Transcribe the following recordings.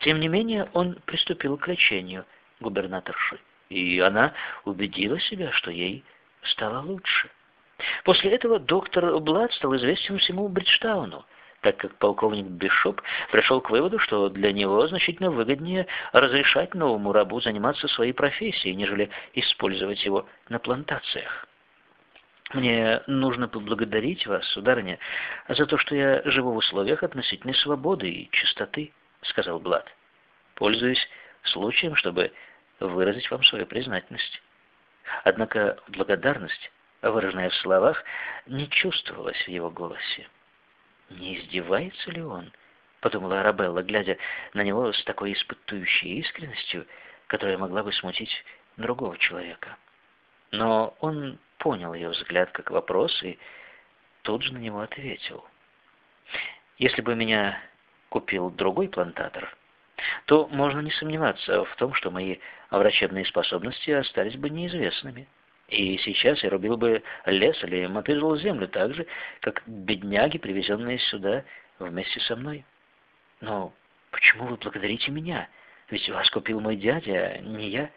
Тем не менее, он приступил к лечению губернаторши, и она убедила себя, что ей стало лучше. После этого доктор Блад стал известен всему Бриджтауну, так как полковник Бишоп пришел к выводу, что для него значительно выгоднее разрешать новому рабу заниматься своей профессией, нежели использовать его на плантациях. «Мне нужно поблагодарить вас, сударыня, за то, что я живу в условиях относительной свободы и чистоты», — сказал Блад. «Пользуюсь случаем, чтобы выразить вам свою признательность». Однако благодарность, выраженная в словах, не чувствовалась в его голосе. «Не издевается ли он?» — подумала Арабелла, глядя на него с такой испытующей искренностью, которая могла бы смутить другого человека. Но он понял ее взгляд как вопрос и тут же на него ответил. «Если бы меня купил другой плантатор, то можно не сомневаться в том, что мои врачебные способности остались бы неизвестными. И сейчас я рубил бы лес или мотыжил землю так же, как бедняги, привезенные сюда вместе со мной. Но почему вы благодарите меня? Ведь вас купил мой дядя, а не я.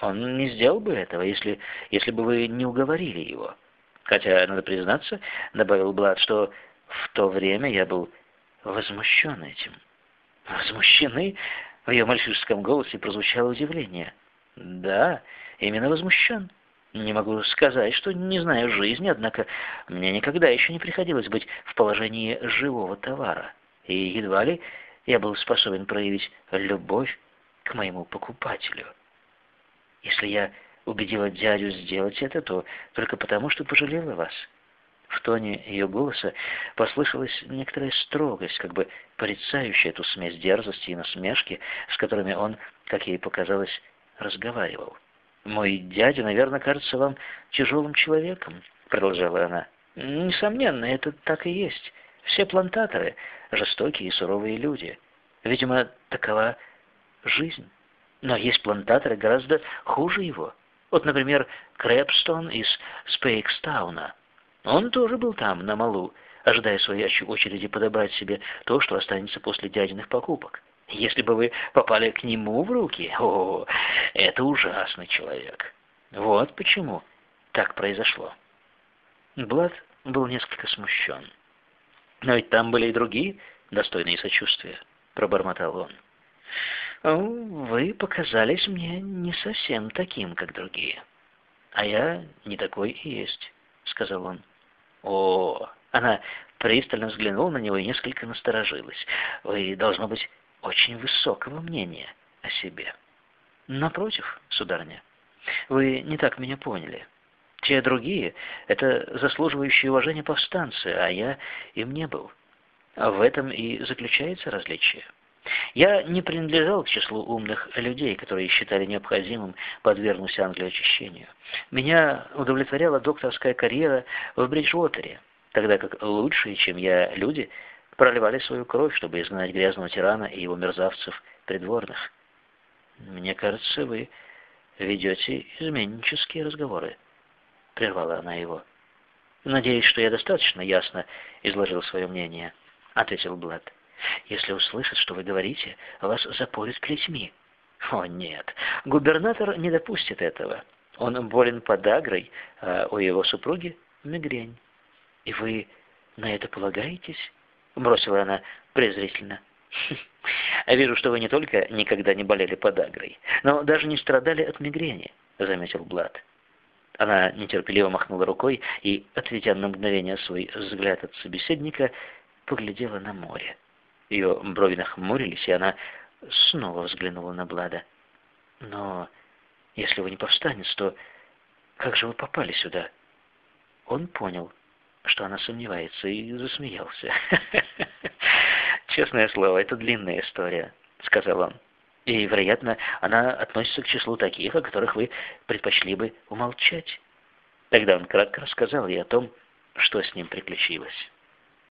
Он не сделал бы этого, если, если бы вы не уговорили его. Хотя, надо признаться, добавил Блад, что в то время я был возмущен этим. Возмущены? В ее мальчишеском голосе прозвучало удивление. Да, именно возмущен. Не могу сказать, что не знаю жизни, однако мне никогда еще не приходилось быть в положении живого товара. И едва ли я был способен проявить любовь к моему покупателю. Если я убедила дядю сделать это, то только потому, что пожалела вас. В тоне ее голоса послышалась некоторая строгость, как бы порицающая эту смесь дерзости и насмешки, с которыми он, как ей показалось, разговаривал. «Мой дядя, наверное, кажется вам тяжелым человеком», — продолжала она. «Несомненно, это так и есть. Все плантаторы — жестокие и суровые люди. Видимо, такова жизнь». Но есть плантаторы гораздо хуже его. Вот, например, Крэпстон из Спейкстауна. Он тоже был там, на малу, ожидая своей очереди подобрать себе то, что останется после дядиных покупок. Если бы вы попали к нему в руки, о, это ужасный человек. Вот почему так произошло. Блад был несколько смущен. Но ведь там были и другие, достойные сочувствия, пробормотал он. «Вы показались мне не совсем таким, как другие». «А я не такой и есть», — сказал он. «О!» Она пристально взглянула на него и несколько насторожилась. «Вы, должно быть, очень высокого мнения о себе». «Напротив, сударыня, вы не так меня поняли. Те другие — это заслуживающие уважения повстанцы, а я им не был. А в этом и заключается различие». Я не принадлежал к числу умных людей, которые считали необходимым подвергнуть Англию очищению. Меня удовлетворяла докторская карьера в Бриджуотере, тогда как лучшие, чем я, люди проливали свою кровь, чтобы изгнать грязного тирана и его мерзавцев придворных. «Мне кажется, вы ведете изменнические разговоры», — прервала она его. «Надеюсь, что я достаточно ясно изложил свое мнение», — ответил Блад. Если услышат, что вы говорите, вас запорят плетьми. О, нет, губернатор не допустит этого. Он болен подагрой, а у его супруги мигрень. И вы на это полагаетесь? Бросила она презрительно. «А вижу, что вы не только никогда не болели подагрой, но даже не страдали от мигрени, заметил Блад. Она нетерпеливо махнула рукой и, отведя на мгновение свой взгляд от собеседника, поглядела на море. Ее брови нахмурились, и она снова взглянула на Блада. «Но если вы не повстанец, то как же вы попали сюда?» Он понял, что она сомневается, и засмеялся. «Честное слово, это длинная история», — сказал он. «И, вероятно, она относится к числу таких, о которых вы предпочли бы умолчать». Тогда он кратко рассказал ей о том, что с ним приключилось.